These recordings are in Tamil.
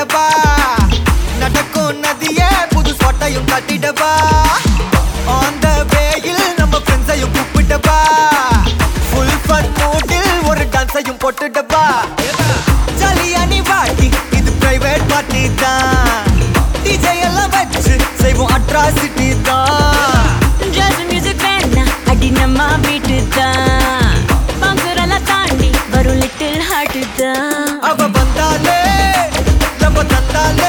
காட்டிடவா? நடக்கும் நதிய புது சொட்டையும் கட்டிடவா? ஆன் த வேயில் நம்ம ஃப்ரெண்ட்ஸையும் கூப்பிட்டவா ஃபுல் ஃபன் மூடில் ஒரு டான்ஸையும் போட்டுடவா? ஜாலியா நீ வாட்டி இது பிரைவேட் பார்ட்டி தான். டிஜே எல்லாம் வச்சு செய்வோம் அட்ராசிட்டி தான். ஜாஸ் மியூசிக் வேணா அடி நம்ம வீட்டு தான். பங்குரெல்லாம் தாண்டி வரும் லிட்டில் ஹார்ட் தான். அவ வந்தாலே நம்ம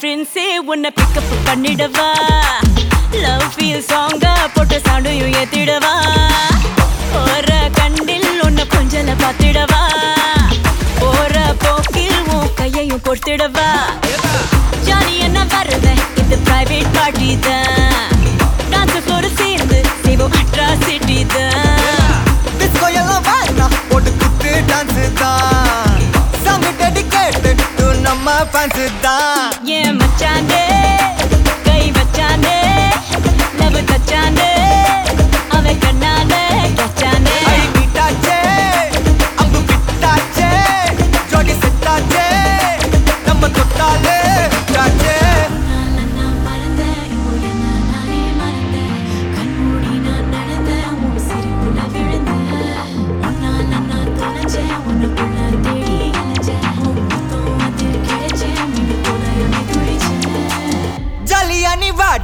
டார்லிங் பிரின்ஸே உன்னை பிக்கப் பண்ணிடவா? லவ் ஃபீல் சாங்கா போட்ட சவுண்டையும் ஏத்திடவா போற கண்டில் உன்னை கொஞ்சல பார்த்திடவா? போற போக்கில் உன் கையையும் கொடுத்திடவா? ஜாலி என்ன வருவேன் இது பிரைவேட் பார்ட்டி தான். நம்ம தான் ஏன்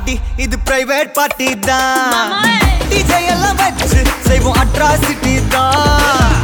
நீ வாட்டி இது பிரைவேட் பார்ட்டி தான். டிஜே எல்லாம் வச்சு செய்வோம் அட்ராசிட்டி தான்